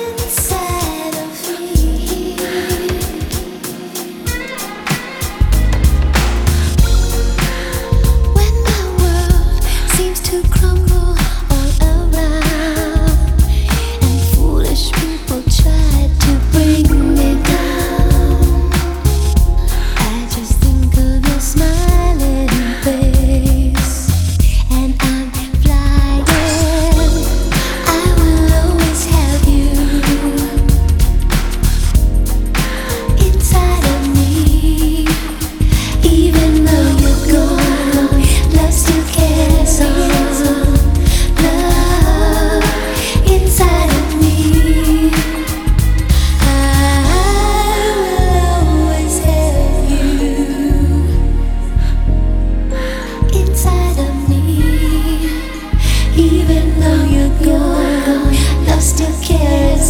can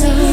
so